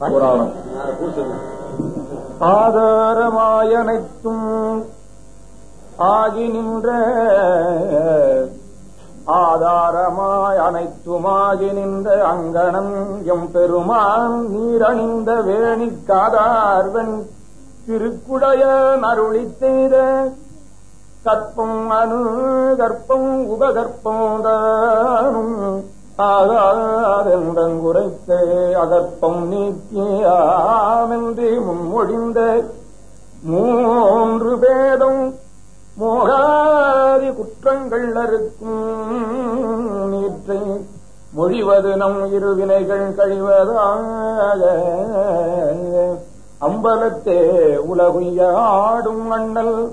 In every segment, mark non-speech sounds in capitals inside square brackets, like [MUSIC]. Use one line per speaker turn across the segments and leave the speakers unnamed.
புராணம் ஆதாரமாயனைத்தும் ஆகி நின்ற ஆதாரமாய் அனைத்துமாகி நின்ற அங்கணம் எம் பெருமான் நீரணிந்த வேணி காதார்வன் திருக்குடைய அருளி செய்த கற்பம் அணு கற்பம் உபகற்பம் தானும் குறைத்தே அகற்பம் நீக்கியாமென்று முன்மொழிந்த மூன்று பேதம் மோகாதி குற்றங்கள் அறுக்கும் நீற்றை மொழிவது நம் இருவினைகள் கழிவதாக. அம்பலத்தே உலகுய்ய ஆடும் அண்ணல்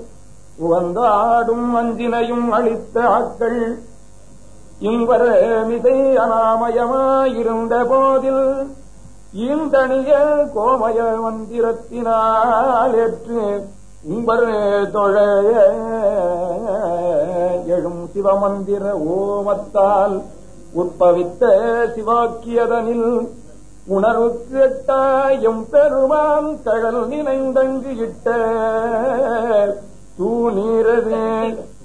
உவந்தாடும் அஞ்சினையும் அளித்த ஆக்கள் இவர மிதை அனாமயமாயிருந்த போதில் ஈந்தணிய கோமய மந்திரத்தினால் ஏற்று உம்பர் தொழ எழும் சிவமந்திர ஓமத்தால் உற்பவித்த சிவாக்கியதனில் உணர்வு கேட்டாயும் பெருமான் தழல் நினைந்தங்கு இட்ட தூநீரது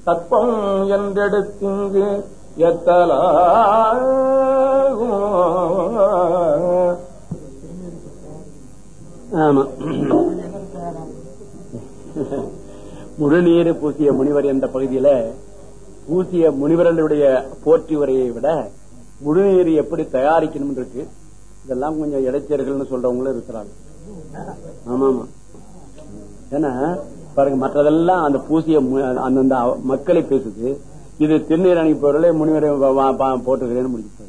தப்பம் என்றெடுத்திங்கு எத்தலா
ஆமா. முழுநீர் பூசிய முனிவர் என்ற பகுதியில பூசிய முனிவர்களுடைய போற்றி உரையை விட முழுநீர் எப்படி தயாரிக்கணும் இருக்கு இதெல்லாம் கொஞ்சம் இடைச்சர்கள்னு சொல்றவங்களும் இருக்கிறாங்க. ஆமா ஆமா ஏன்னா பாருங்க மற்றதெல்லாம் அந்த பூசிய மு- அந்தந்த மக்களை பேசுது. இது திருநீர் அணிப்பவர்களே முனிவரை வ- போட்டுக்கிறேன்னு முடிச்சு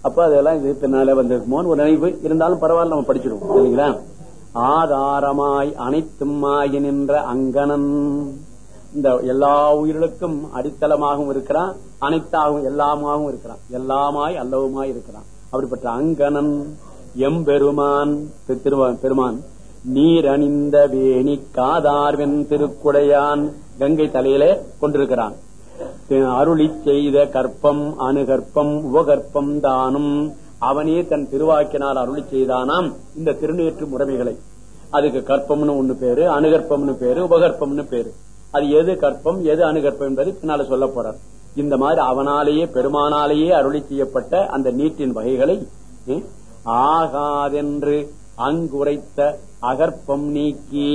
அப்ப அதெல்லாம் இது பின்னால வந்திருக்குமோன்னு ஒரு நினைவு. இருந்தாலும் பரவாயில்ல நம்ம படிச்சிருவோம் சரிங்களா ஆதாரமாய் அனைத்தும் ஆகி நின்ற அங்கனன். இந்த எல்லா உயிர்களுக்கும் அடித்தளமாகவும் இருக்கிறான் அனைத்தாகவும் எல்லாமாகவும் இருக்கிறான். எல்லாமாய் அல்லவுமாய் இருக்கிறான். அப்படிப்பட்ட அங்கனன் எம்பெருமான் பெருமான் நீர் அணிந்த வேணி காதார்வென் திருக்குடையான் கங்கை தலையிலே கொண்டிருக்கிறான். அருளி செய்த கற்பம் அணுகற்பம் உபகற்பம் தானும் அவனே தன் திருவாக்கினால் அருளி செய்தானாம் இந்த திருநேற்று முறைமைகளை. அதுக்கு கற்பம்னு ஒண்ணு பேரு அணுகற்பம்னு பேரு உபகற்பம்னு பேரு. அது எது கற்பம் எது அணுகற்பம் என்பது பின்னால சொல்ல போறார். இந்த மாதிரி அவனாலேயே பெருமானாலேயே அருளி செய்யப்பட்ட அந்த நீட்டின் வகைகளை ஆகாதென்று அங்குரைத்த அகற்பம் நீக்கி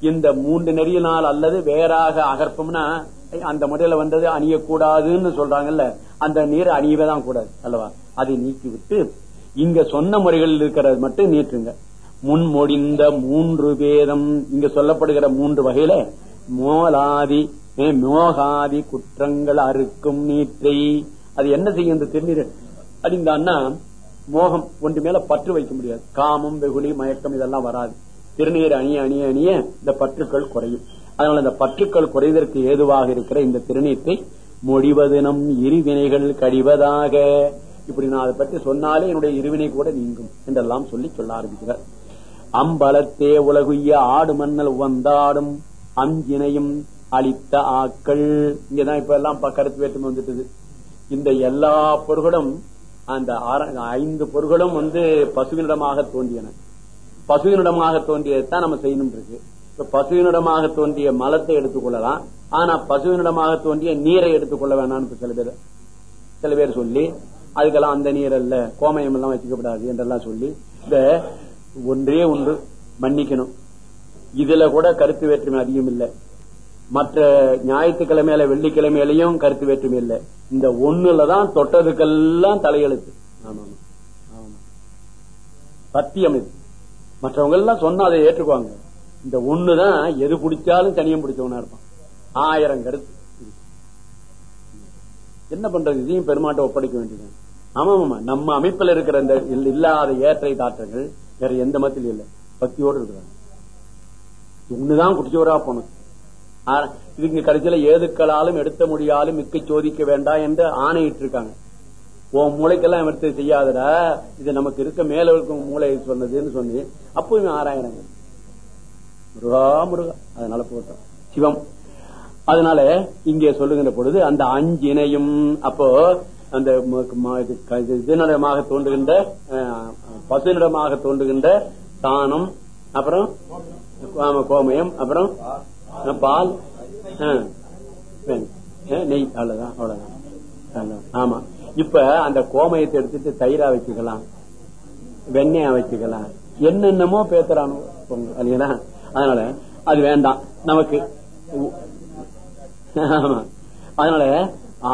இந்த மூன்று நெறியினால் அல்லது வேறாக அகற்பம்னா அந்த முறையில வந்தது அணியக்கூடாதுன்னு சொல்றாங்கல்ல அந்த நீர் அணியவே தான் கூடாது அல்லவா? அதை நீக்கி விட்டு இங்க சொன்ன முறைகளில் இருக்கிறது மட்டும் நீட்டுங்க முன்மொழிந்த மூன்று பேதம் இங்க சொல்லப்படுகிற மூன்று வகையில மோலாதி மோகாதி குற்றங்கள் அறுக்கும் நீற்றை. அது என்ன செய்யும் இந்த திருநீர் அப்படின்னா மோகம் ஒன்று மேல பற்று வைக்க முடியாது. காமம் வெகுளி மயக்கம் இதெல்லாம் வராது. திருநீர் அணிய அணிய அணிய இந்த பற்றுக்கள் குறையும். அதனால இந்த பற்றுக்கள் குறைவதற்கு ஏதுவாக இருக்கிற இந்த திருநீத்தை மொழிவது நம் இருவினைகள் கடிவதாக. இப்படி நான் அதை பற்றி சொன்னாலே என்னுடைய இருவினை கூட நீங்கும் என்றெல்லாம் சொல்லி சொல்ல ஆரம்பிக்கிறார். அம்பலத்தே உலகுய்ய ஆடு மன்னல் வந்தாடும் அஞ்சினையும் அளித்த ஆக்கள். இங்கதான் இப்ப எல்லாம் கருத்து வேற்றுமை வந்துட்டது. இந்த எல்லா பொருள்களும் அந்த ஆற- ஐந்து பொருள்களும் வந்து பசுவினிடமாக தோன்றியன. பசுவினிடமாக தோன்றியதுதான் நம்ம செய்யணும் இருக்கு இப்ப பசுவினிடமாக தோன்றிய மலத்தை எடுத்துக்கொள்ளலாம். ஆனா பசுவினிடமாக தோன்றிய நீரை எடுத்துக்கொள்ள வேணாம்னு சில பேர் சில பேர் சொல்லி அதுக்கெல்லாம் அந்த நீர் அல்ல கோமயம் எல்லாம் வச்சுக்கப்படாது என்றெல்லாம் சொல்லி இந்த ஒன்றே ஒன்று மன்னிக்கணும். இதுல கூட கருத்து வேற்றுமை அதிகம் இல்லை. மற்ற ஞாயிற்றுக்கிழமையில வெள்ளிக்கிழமையிலையும் கருத்து வேற்றுமை இல்லை. இந்த ஒண்ணுலதான் தொட்டதுக்கெல்லாம் தலையெழுத்து. ஆமா ஆமா. ஆமா. சத்தியம் இது மற்றவங்க எல்லாம் சொன்னா அதை ஏற்றுக்குவாங்க. இந்த ஒண்ணுதான் எது பிடிச்சாலும் தனியம் பிடிச்சவனா இருப்பான். ஆயிரம் கருத்து. என்ன பண்றது? இதையும் பெருமாட்ட ஒப்படைக்க வேண்டியது ஆமா ஆமா நம்ம அமைப்புல இருக்கிற இந்த இல்லாத ஏற்றை தாற்றங்கள் வேற எந்த மத்தியிலும் இல்ல. பக்தியோடு இருக்கிறாங்க. ஒண்ணுதான் குடிச்சவரா போனது. இதுக்கு கடைசியில ஏதுக்களாலும் எடுத்த முடியாலும் மிக்க சோதிக்க வேண்டாம் என்று ஆணையிட்டு இருக்காங்க உன் மூளைக்கெல்லாம் எடுத்து செய்யாதடா. இது நமக்கு இருக்க மேல இருக்கும் மூளை சொன்னதுன்னு சொல்லி அப்போ இவன் முருகா முருகா. அதனால போட்டோம். சிவம். அதனால இங்கே சொல்லுகின்ற பொழுது அந்த அஞ்சினையும் அப்போ அந்த இது இதனிடமாக தோன்றுகின்ற அஹ், பசுனிடமாக தோன்றுகின்ற தானம் அப்புறம் ஆமா, கோமயம் அப்புறம் பால் நெய் அவ்வளவுதான் அவ்வளவுதான் அவ்வளவுதான். ஆமா. இப்ப அந்த கோமயத்தை எடுத்துட்டு தயிரா வச்சுக்கலாம் வெண்ணெயா வச்சுக்கலாம் என்னென்னமோ பேசுறானோ இல்லைங்களா? அதனால அது வேண்டாம். நமக்கு அதனால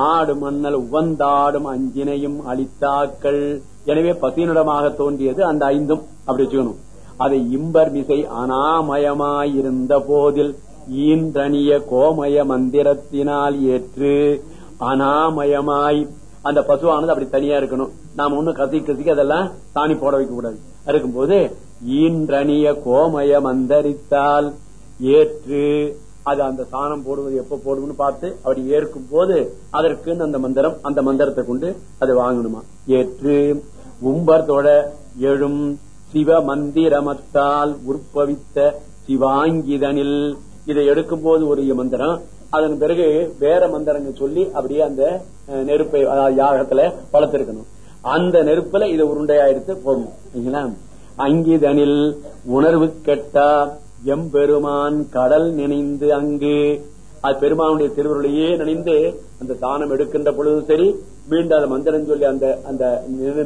ஆடு மண்ணல் உவந்தாடும் அஞ்சினையும் அளித்தாக்கள் எனவே பசியினிடமாக தோன்றியது அந்த ஐந்தும் அப்படி வச்சுக்கணும். அதை இம்பர் மிசை அனாமயமாயிருந்த போதில் ஈன்றணிய கோமய மந்திரத்தினால் ஏற்று அனாமயமாய் அந்த பசுவானது அப்படி தனியா இருக்கணும். நாம ஒண்ணு கசி கசிக்கு அதெல்லாம் தானி போட வைக்க கூடாது. இருக்கும்போது ஈன்றணிய கோமய மந்தரித்தால் ஏற்று அது அந்த சாணம் போடுவது எப்ப போடுவோம்னு பார்த்து அப்படி ஏற்கும் போது அதற்குன்னு அந்த மந்திரம் அந்த மந்திரத்தை கொண்டு அதை வாங்கணுமா? ஏற்று உம்பர்தோட எழும் சிவ மந்திரமத்தால் உற்பவித்த சிவாங்கிதனில் இதை எடுக்கும் போது ஒரு மந்திரம் அதன் பிறகு வேற மந்திரங்கள் சொல்லி அப்படியே அந்த அஹ், நெருப்பை அதாவது யாகத்துல வளர்த்திருக்கணும். அந்த நெருப்புல இதை உருண்டையாயிடுத்து போடணும். அங்கிதனில் உணர்வு கெட்டா எம்பெருமான் கடல் நினைந்து அங்கு. அது பெருமானுடைய திருவருளையே நினைந்து அந்த தானம் எடுக்கின்ற பொழுதும் சரி மீண்டும் அதை மந்திரம் சொல்லி அந்த அந்த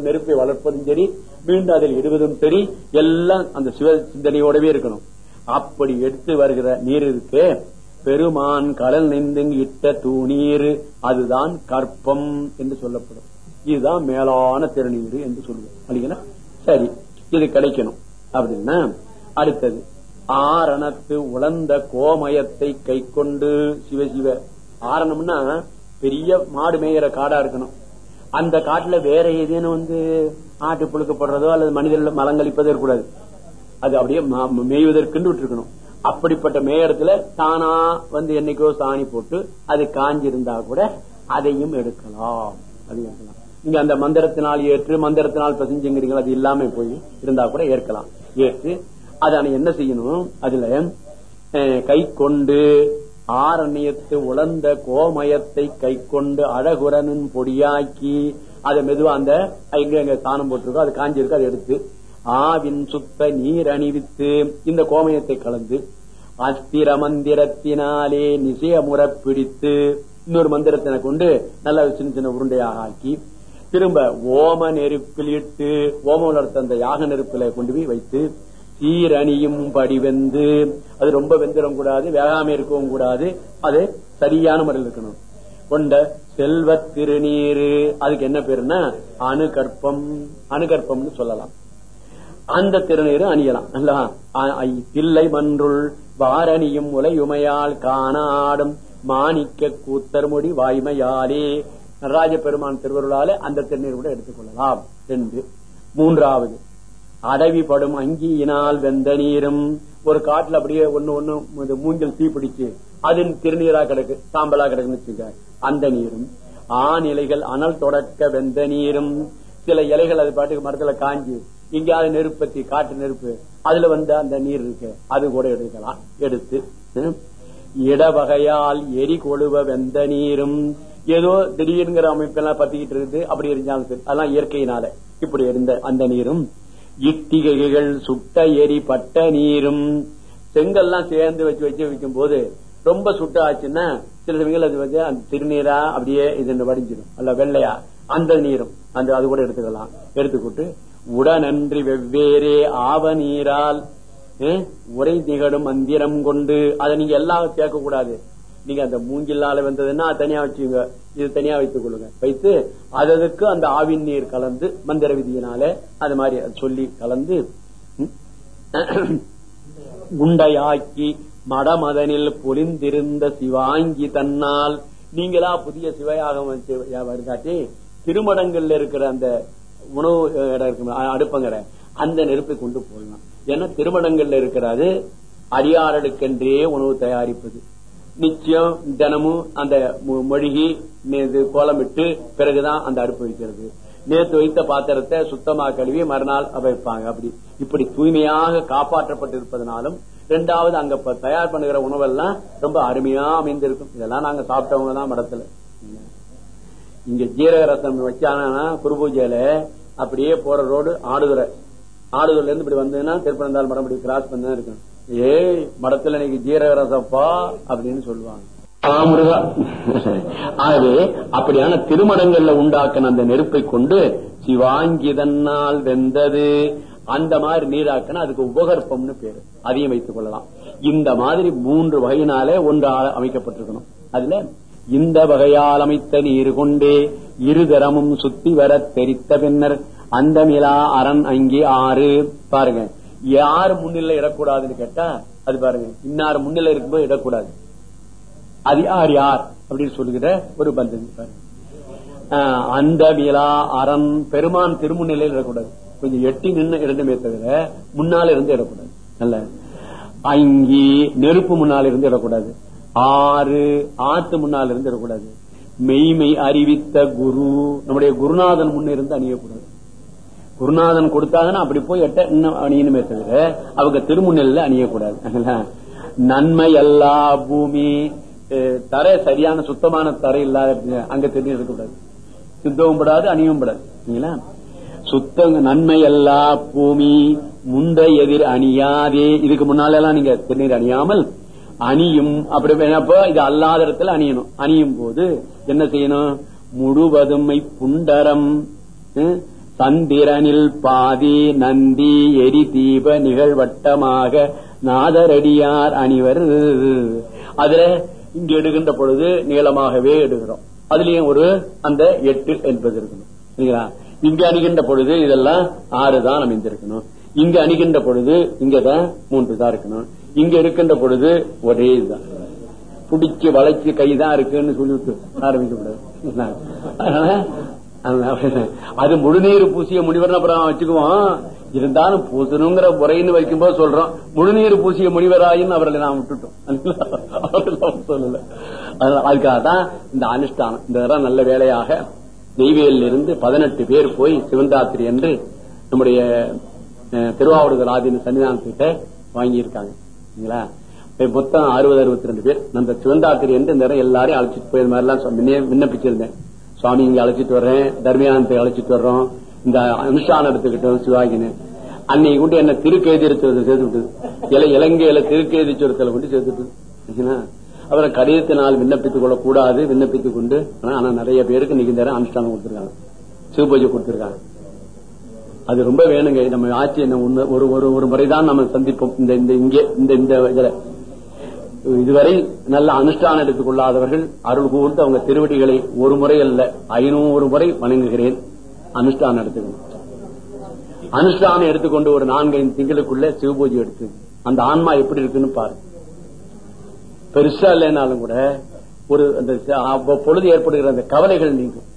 நெருப்பை வளர்ப்பதும் சரி மீண்டும் அதில் இடுவதும் சரி எல்லாம் அந்த சிவ சிந்தனையோடவே இருக்கணும். அப்படி எடுத்து வருகிற நீர் இருக்கு பெருமான் கடல் நெந்துங்கு இட்ட தூணீர் அதுதான் கற்பம் என்று சொல்லப்படும். இதுதான் மேலான திருநீர் என்று சொல்லுவோம். அப்படிங்களா சரி இது கிடைக்கணும். அப்படின்னா அடுத்தது ஆரணத்து உழந்த கோமயத்தை கை கொண்டு சிவசிவ ஆரணம்னா பெரிய மாடு மேயிற காடா இருக்கணும். அந்த காட்டுல வேற ஏதேனும் வந்து ஆட்டு புழுக்கப்படுறதோ அல்லது மனிதர்கள் மலங்களிப்பதோ இருக்கக்கூடாது. அது அப்படியே ம- விட்டுருக்கணும். அப்படிப்பட்ட மேகத்துல தானா வந்து என்னைக்கோ சாணி போட்டு அது காஞ்சிருந்தா கூட அதையும் எடுக்கலாம். அது எடுக்கலாம். நீங்க அந்த மந்திரத்தினால் ஏற்று மந்திரத்தினால் பசிஞ்சுங்கிறீங்களா அது இல்லாம போய் இருந்தா கூட ஏற்கலாம். ஏற்று அதான என்ன செய்யணும்? அதுல அஹ், கை கொண்டு ஆரண்யத்து உழந்த கோமயத்தை கை கொண்டு அழகுரனின் பொடியாக்கி அதை மெதுவா அந்த எங்க எங்க சாணம் போட்டிருக்கோ அது காஞ்சிருக்கோ அதை எடுத்து ஆவின் சுத்த நீர் அணிவித்து இந்த கோமயத்தை கலந்து அஸ்திர மந்திரத்தினாலே நிசயமுற பிடித்து இன்னொரு மந்திரத்தினை கொண்டு நல்ல சின்ன சின்ன உருண்டையாக ஆக்கி திரும்ப ஓம நெருப்பில் இட்டு ஓம வளர்த்த அந்த யாக நெருப்பில கொண்டு போய் வைத்து சீரணியும் படி வெந்து அது ரொம்ப வெந்திரம் கூடாது வேகாம இருக்கவும் கூடாது அது சரியான முறையில் இருக்கணும். கொண்ட செல்வ திருநீரு அதுக்கு என்ன பேருன்னா அணுகற்பம் அணுகற்பம்னு சொல்லலாம். அந்த திருநீரும் அணியலாம். அல்லவா? தில்லை மன்றுள் வாரணியும் உலையுமையால் காணாடும் மாணிக்க கூத்தர்முடி வாய்மையாலே நடராஜ பெருமான் திருவருளாலே அந்த திருநீர் கூட எடுத்துக்கொள்ளலாம் ரெண்டு மூன்றாவது அடவிப்படும் அங்கியினால் வெந்த நீரும். ஒரு காட்டுல அப்படியே ஒண்ணு ஒண்ணு மூஞ்சல் மூங்கில் தீ பிடிச்சு அது திருநீரா கிடக்கு சாம்பலா கிடக்குன்னு வச்சுக்க அந்த நீரும். ஆண் இலைகள் அனல் தொடக்க வெந்த நீரும். சில இலைகள் அது பாட்டுக்கு மரத்துல காஞ்சி எங்கேயாவது நெருப்பத்தி காட்டு நெருப்பு. அதுல வந்து அந்த நீர் இருக்கு. அது கூட எடுக்கலாம். எடுத்து இடவகையால் எரி கொழுவ வெந்த நீரும். ஏதோ திடீர்ங்கிற அமைப்பெல்லாம் பத்திக்கிட்டு இருக்குது. அப்படி இருந்தாலும் சரி. அதெல்லாம் இயற்கையினால. இப்படி இருந்த அந்த நீரும். இட்டிகைகள் சுட்ட எரி பட்ட நீரும். செங்கல்லாம் சேர்ந்து வச்சு வச்சு வைக்கும் போது ரொம்ப சுட்ட ஆச்சுன்னா சில சமயங்கள் அது வந்து அந்த திருநீரா அப்படியே இது வடிஞ்சிடும். அல்ல வெள்ளையா. அந்த நீரும். அந்த அது கூட எடுத்துக்கலாம். எடுத்துக்கிட்டு உடனன்றி வெவ்வேறே ஆவ நீரால் உரை திகழும் மந்திரம் கொண்டு அதை நீங்க எல்லாம் சேர்க்க கூடாது நீங்க அந்த மூங்கில்லால வந்ததுன்னா அது தனியா வச்சுங்க இது தனியா வைத்துக் கொள்ளுங்க. வைத்து அதற்கு அந்த ஆவின் நீர் கலந்து மந்திர விதியினால அது மாதிரி அது சொல்லி கலந்து குண்டையாக்கி மடமதனில் பொலிந்திருந்த சிவாங்கி தன்னால் நீங்களா புதிய சிவையாக வச்சு வருகாட்டி திருமடங்கள்ல இருக்கிற அந்த உணவு இடம் இருக்கு அடுப்பங்கடை அந்த நெருப்பை கொண்டு போடலாம் ஏன்னா திருமணங்கள்ல இருக்கிறது அடியாரடுக்கென்றே உணவு தயாரிப்பது. நிச்சயம் தினமும் அந்த மொழிகி கோலமிட்டு பிறகுதான் அந்த அடுப்பு வைக்கிறது. நேற்று வைத்த பாத்திரத்தை சுத்தமா கழுவி மறுநாள் வைப்பாங்க. அப்படி இப்படி தூய்மையாக காப்பாற்றப்பட்டிருப்பதனாலும் ரெண்டாவது அங்க தயார் பண்ணுகிற உணவெல்லாம் ரொம்ப அருமையா அமைந்திருக்கும். இதெல்லாம் நாங்க சாப்பிட்டவங்க தான் மடத்துல. இங்க ஜீரக ரசம் வச்சானா குருபூஜையில அப்படியே போற ரோடு ஆடுதுறை. ஆடுதுறையில இருந்து இப்படி வந்ததுன்னா திருப்பனந்தாள் மடம் இப்படி கிராஸ் பண்ணா இருக்கும். ஏய் மடத்துல இன்னைக்கு ஜீரக ரசப்பா அப்படின்னு சொல்லுவாங்க. ஆகவே அப்படியான திருமணங்கள்ல உண்டாக்கின அந்த நெருப்பை கொண்டு சிவாங்கிதன்னால் வெந்தது. அந்த மாதிரி நீராக்கினா அதுக்கு உபகற்பம்னு பேரு. அதையும் வைத்துக் கொள்ளலாம். இந்த மாதிரி மூன்று வகையினாலே ஒன்று அமைக்கப்பட்டிருக்கணும். அதுல இந்த வகையால் அமைத்த நீர் கொண்டே இருதரமும் சுத்தி வர தெரித்த பின்னர் அந்த மிலா அரண் அங்கே ஆறு. பாருங்க. யார் முன்னிலை இடக்கூடாதுன்னு கேட்டா அது பாருங்க. இன்னார் முன்னிலை இருக்கும்போது இடக்கூடாது. அது யார் யார்? அப்படின்னு சொல்லுகிற ஒரு பந்தம் பாருங்க. ஆஹ் அந்த மிலா அரண் பெருமான் திருமுன்னிலையில் இடக்கூடாது. கொஞ்சம் எட்டி நின்று இரண்டுமே தவிர முன்னால இருந்து இடக்கூடாது. நல்ல. அங்கி நெருப்பு முன்னால் இருந்து இடக்கூடாது. ஆறு ஆத்து முன்னால் இருந்து இடக்கூடாது மெய்மை அறிவித்த குரு நம்முடைய குருநாதன் முன்ன இருந்து அணியக்கூடாது. குருநாதன் கொடுத்தாங்கன்னா அப்படி போய் எட்ட இன்னும் அணியணுமே தவிர அவங்க திருமுன்னில அணியக்கூடாது. நன்மை எல்லா பூமி. அஹ், தரை சரியான சுத்தமான தரை இல்லாத அங்க தெரிஞ்சு இருக்கக்கூடாது. சித்தவும் படாது அணியும் படாது. சரிங்களா சுத்தம் நன்மை எல்லா பூமி. முந்த எதிர் அணியாதே. இதுக்கு முன்னால எல்லாம் நீங்க திருநீர் அணியாமல் அணியும். அப்படி வேணப்போ இது அல்லாத இடத்துல அணியணும். அணியும் போது என்ன செய்யணும்? முழுவதுமை புண்டரம். ஹம், சந்திரனில் பாதி நந்தி எரி தீப நிகழ்வட்டமாக நாதரடியார் அணிவர். அதுல இங்க எடுகின்ற பொழுது நீளமாகவே எடுகிறோம் அதுலயும் ஒரு அந்த எட்டு என்பது இருக்கணும். சரிங்களா? இங்க அணிகின்ற பொழுது இதெல்லாம் ஆறு தான் அமைந்திருக்கணும். இங்க அணிகின்ற பொழுது இங்கதான் மூன்று தான் இருக்கணும். இங்க இருக்கின்ற பொழுது ஒரே இதுதான். பிடிச்சு வளைச்சு கைதான் இருக்குன்னு சொல்லிட்டு ஆரம்பிக்க கூடாது அது முழுநீர் பூசிய முனிவர் அப்புறம் வச்சுக்குவோம். இருந்தாலும் பூசணுங்கிற முறைன்னு வைக்கும்போது சொல்றோம் முழுநீர் பூசிய முனிவராயின்னு அவர்களை நாம் விட்டுட்டோம். சொல்லல. அதுக்காக தான் இந்த அனுஷ்டானம். இந்த தடவை நல்ல வேலையாக நெய்வேலியில் இருந்து பதினெட்டு பேர் போய் சிவந்தாத்திரி என்று நம்முடைய அஹ், திருவாவூர் ஆதீன சன்னிதானத்திட்ட வாங்கியிருக்காங்க. மொத்தம் அறுபது அறுபத்தி ரெண்டு பேர். அந்த சிவந்தாத்திரி என்று நேரம் எல்லாரையும் அழைச்சிட்டு போய் மாதிரி எல்லாம் விண்ணப்பிச்சிருந்தேன். சுவாமி இங்க அழைச்சிட்டு வர்றேன். தர்மியானத்தை அழைச்சிட்டு வர்றோம். இந்த அனுஷ்டானம் எடுத்துக்கிட்டோம் சிவாகின்னு அன்னைக்கு கொண்டு என்ன திருக்கேதிரத்துவத்தை சேர்த்து இலை இல இலங்கையில திருக்கேதிச்சுரத்தில் கொண்டு சேர்த்துட்டு அப்புறம் கடிதத்தினால் விண்ணப்பித்துக் கொள்ளக்கூடாது. விண்ணப்பித்துக் கொண்டு ஆனா ஆனா நிறைய பேருக்கு இன்னைக்கு நேரம் அனுஷ்டானம் கொடுத்திருக்காங்க. சிவபூஜை கொடுத்திருக்காங்க. அது ரொம்ப வேணுங்க. நம்ம ஆட்சி என்ன ஒரு ஒரு ஒரு முறைதான் நம்ம சந்திப்போம். இந்த இந்த இங்கே இந்த இந்த இதுல. இதுவரை நல்ல அனுஷ்டானம் எடுத்துக் கொள்ளாதவர்கள் அருள் கூர்ந்து அவங்க திருவடிகளை ஒரு முறை அல்ல ஐநூறு முறை வணங்குகிறேன். அனுஷ்டானம் எடுத்துக்கணும் அனுஷ்டானம் எடுத்துக்கொண்டு ஒரு நான்கைந்து திங்களுக்குள்ள சிவபூஜை எடுத்து அந்த ஆன்மா எப்படி இருக்குன்னு பாரு. பெருசா இல்லைனாலும் கூட ஒரு அந்த பொழுது ஏற்படுகிற அந்த கவலைகள் நீங்கும்.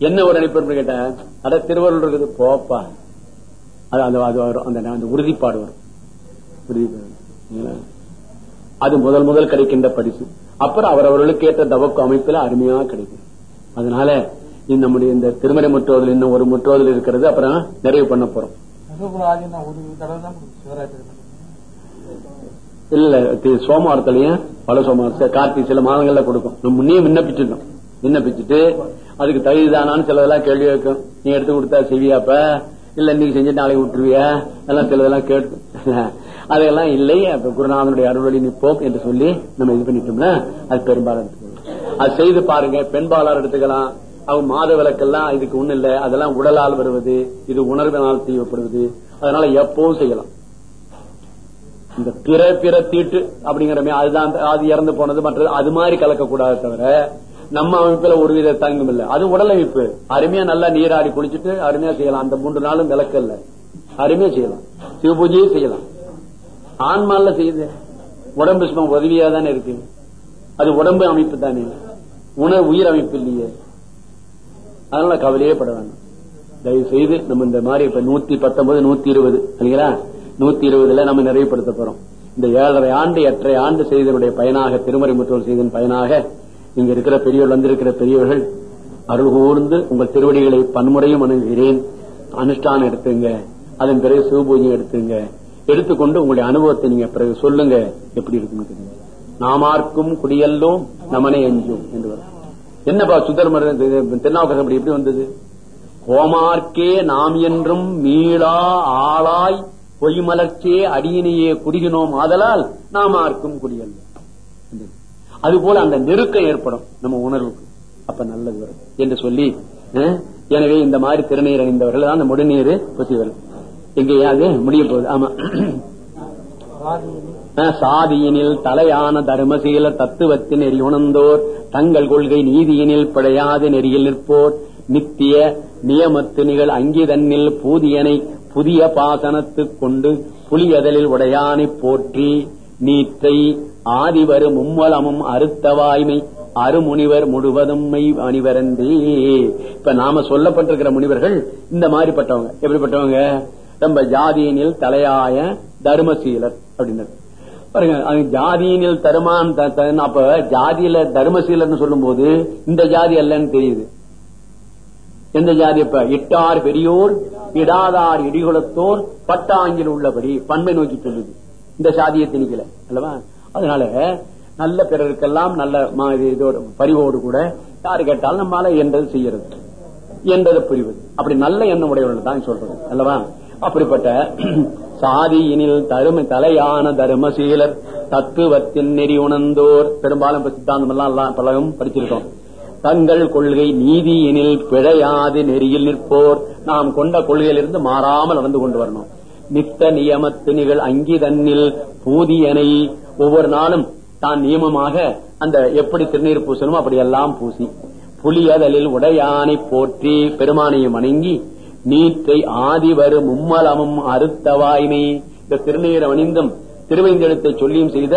என்ன ஒரு நினைப்பு கேட்ட அட திருவள்ளுவர் இருக்குது போப்பா. அது அந்த அது வரும் அந்த உறுதிப்பாடு வரும். உறுதிப்பாடு அது முதல் முதல் கிடைக்கின்ற பரிசு. அப்புறம் அவரவர்களுக்கு ஏற்ற தவக்கு அமைப்புல அருமையா கிடைக்கும். அதனால நம்முடைய இந்த திருமறை முற்றோதல் இன்னும் ஒரு முற்றோதல் இருக்கிறது. அப்புறம் நிறைவு பண்ண போறோம். இல்ல தி- சோமவாரத்திலயும் பல சோமவாரம் கார்த்திகை சில மாதங்கள்ல கொடுக்கும் நம்ம முன்னே விண்ணப்பிச்சிருந்தோம். விண்ணப்பிச்சுட்டு அதுக்கு தகுதிதானான்னு சிலதெல்லாம் கேள்வி வைக்கும் நீ எடுத்து கொடுத்தா செய்வியாப்ப இல்ல இன்னைக்கு செஞ்சு நாளைக்கு விட்டுருவியா? எல்லாம் சிலதெல்லாம் கேட்கும். [LAUGHS] அதையெல்லாம் இல்லை. அப்ப குருநாதனுடைய நீ நிற்போம் என்று சொல்லி நம்ம இது பண்ணிட்டோம்னா அது பெரும்பாலும் எடுத்துக்கலாம் அது செய்து பாருங்க. பெண்பாளர் எடுத்துக்கலாம். அவங்க மாத விளக்கெல்லாம் இதுக்கு ஒண்ணு இல்ல. அதெல்லாம் உடலால் வருவது. இது உணர்வினால் தீவப்படுவது அதனால எப்பவும் செய்யலாம். இந்த பிற பிற தீட்டு அப்படிங்கிற அதுதான் அது இறந்து போனது. மற்றது அது மாதிரி கலக்க கூடாது தவிர நம்ம அமைப்புல ஒரு வித தங்கம் இல்ல. அது உடல் அமைப்பு. அருமையா நல்லா நீராடி குளிச்சுட்டு அருமையா செய்யலாம். அந்த மூன்று நாளும் விளக்கு இல்ல. அருமையா செய்யலாம். சிவ பூஜையே செய்யலாம். ஆன்மால செய்யுது. உடம்பு சும்மா உதவியா தானே இருக்கு. அது உடம்பு அமைப்பு தானே. உணவு உயிர் அமைப்பு இல்லையே. அதனால கவலையே பட வேண்டாம் தயவு செய்து நம்ம இந்த மாதிரி இப்ப நூத்தி பத்தொன்பது நூத்தி இருபது இல்லைங்களா நூத்தி இருபதுல நம்ம நிறைவுபடுத்த போறோம். இந்த ஏழரை ஆண்டு எட்டரை ஆண்டு செய்தனுடைய பயனாக திருமறை முற்றோர் செய்தன் பயனாக இங்க இருக்கிற பெரியவர்கள் வந்திருக்கிற பெரியவர்கள் அருள் கூர்ந்து உங்கள் திருவடிகளை பன்முறையும் அணுகிறேன் அனுஷ்டானம் எடுத்துங்க. அதன் பிறகு சிவபூஜை எடுத்துங்க. எடுத்துக்கொண்டு உங்களுடைய அனுபவத்தை நீங்க பிறகு சொல்லுங்க. எப்படி இருக்குன்னு நாமார்க்கும் குடியல்லோம் நமனை அஞ்சும் என்று வரும். என்னப்பா சுதர்மர் திருநாவுக்கரசம் அப்படி எப்படி வந்தது? கோமார்க்கே நாம் என்றும் மீளா ஆளாய் பொய்மலர்ச்சே அடியினையே குடிகினோம். ஆதலால் நாமார்க்கும் குடியல்லோம். குடியல்ல அது போல அந்த நெருக்கம் ஏற்படும் நம்ம உணர்வுக்கு. அப்ப நல்லது வரும். என்று சொல்லி அஹ், எனவே இந்த மாதிரி திருநீர் அணிந்தவர்கள் தான் அந்த முடிநீர் புசிவர் எங்கேயாவது முடிய போகுது. ஆமா. சாதியினில் தலையான தர்மசீல தத்துவத்தின் நெறி உணர்ந்தோர் தங்கள் கொள்கை நீதியினில் பிழையாது நெறியில் நிற்போர் நித்திய நியமத்து நிகழ் அங்கிதன்னில் பூதியனை புதிய பாசனத்துக் கொண்டு புலியதலில் உடையானை போற்றி நீற்றை ஆதிவரு மும்மலமும் அறுத்தவாய்மை அருமுனிவர் முழுவதும் மெய் அணிவரந்தே. இப்ப நாம சொல்லப்பட்டிருக்கிற முனிவர்கள் இந்த மாதிரி பட்டவங்க எப்படிப்பட்டவங்க? ரொம்ப ஜாதியினில் தலையாய தர்மசீலர் அப்படின்னு பாருங்க ஜாதியினில் தருமான் த- அப்ப ஜாதியில தர்மசீலர்னு சொல்லும் போது இந்த ஜாதி அல்லன்னு தெரியுது. எந்த ஜாதி இப்ப? இட்டார் பெரியோர் இடாதார் இடிகுலத்தோர் பட்டாங்கில் உள்ளபடி பண்பை நோக்கி சொல்லுது. இந்த சாதியை திணிக்கல அல்லவா? அதனால நல்ல பிறருக்கெல்லாம் நல்ல மா- இதோட பரிவோடு கூட யாரு கேட்டாலும் நம்மால என்றது செய்யறது. என்றது புரிவது. அப்படி நல்ல எண்ணம் உடையவர்கள் தான் சொல்றது அல்லவா? அப்படிப்பட்ட [CLEARS THROAT] சாதியினில் தரும தலையான தர்மசீலர் தத்துவத்தின் நெறி உணர்ந்தோர். பெரும்பாலும் சித்தாந்தம் எல்லாம் எல்லாம் படிச்சிருக்கோம். தங்கள் கொள்கை நீதியினில் பிழையாது நெறியில் நிற்போர். நாம் கொண்ட கொள்கையிலிருந்து மாறாமல் நடந்து கொண்டு வரணும். நித்த நியமத்து நிகழ் அங்கி தன்னில் பூதியனை ஒவ்வொரு நாளும் தான் நியமமாக அந்த எப்படி திருநீர் பூசணுமோ அப்படியெல்லாம் பூசி புலியதலில் உடையானை போற்றி பெருமானையும் வணங்கி நீற்றை ஆதிவரு மும்மலமும் அறுத்தவாய்மை இந்த திருநீர் அணிந்தும் திருவைந்தெழுத்தை சொல்லியும் செய்த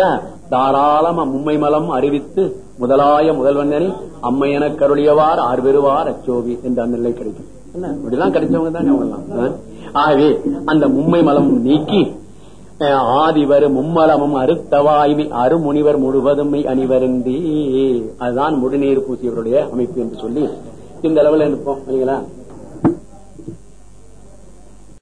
தாராளமா மும்மை மலம் அறிவித்து முதலாய முதல்வன் அம்மையன கருளியவார் ஆர்வெருவார் அச்சோவி என்ற அந்த நிலை கிடைக்கும். இப்படிதான் கிடைச்சவங்க அவங்கெல்லாம். ஆகவே அந்த மும்மை மலம் நீக்கி அஹ், ஆதிவர் மும்மலமும் அறுத்தவாய்மை அருமுனிவர் முழுவதும் அணிவருந்தே. அதுதான் முழுநீர் பூசியவருடைய அமைப்பு என்று சொல்லி இந்த அளவில் இருப்போம் இல்லைங்களா?